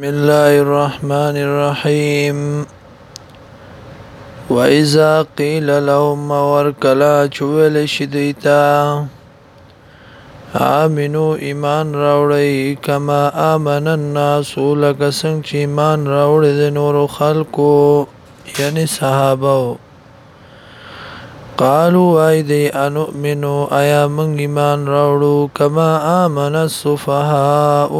بسم الله الرحمن الرحيم وإذا قيل لهم ورکلا چویل شدیتا آمنو ایمان راوړی کما آمن الناس لک څنګه چې ایمان راوړی د نور خلقو یعنی صحابه قالوا ايدي انؤمن ايا من ایمان راوړو کما آمن السفهاء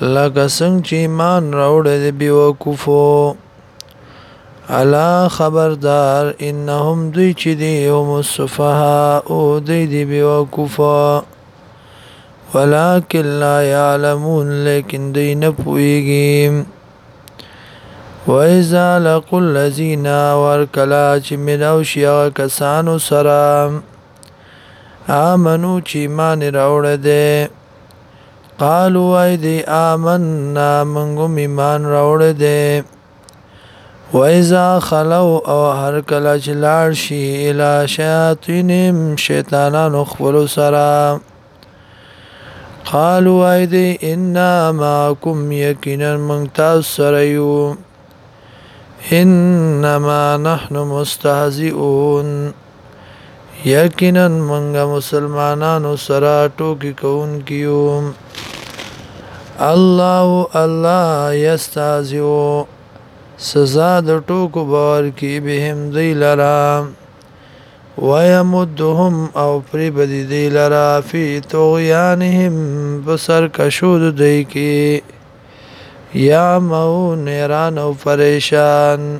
لکه څنګه چې ایمان راوړې دی بیوقفو الا خبردار انهم دوی چې دی هم السفهاء او دوی دی بیوقفو ولکن لا يعلمون لیکن دوی نه پويږي وَإِذَا لَقُوا الَّذِينَ وَرْكَلَا چې ملاو شي هغه کسانو سره آمنو چې ایمان راوړ دي قالوا اي دي آمنا منغم ایمان راوړ دي وإذا خلو او هر کله چې لاړ شي اله شیاطینهم شیطانانو خپل سره قالوا ايدي انا معكم يقينا من تاسريو انما نحن مستهزئون یقینا منګه مسلمانانو سره ټوکی کوون کیوم الله الله یستازیو سزا د ټوکو باور کی بهم دی لرا ويمدهم او پری بدی دی لرا فی طغیانهم بسر کشود دی کی یا مون نیران او پریشان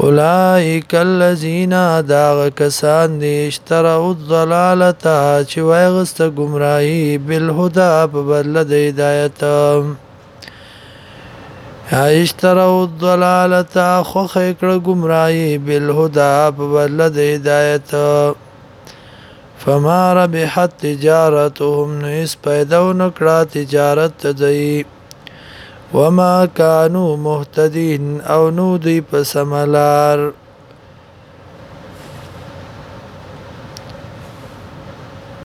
اولائک الذین داغ کسان دی اشتروا الضلالتا چې وایغست گمراهی بالهدى په بدل د هدایت اشتروا الضلالتا خو خکړه گمراهی بالهدى په بدل د هدایت فما ربحت تجارتهم نو اس پیدا نکړه تجارت دی وما كانوا مهتدين او نو دوی په سملار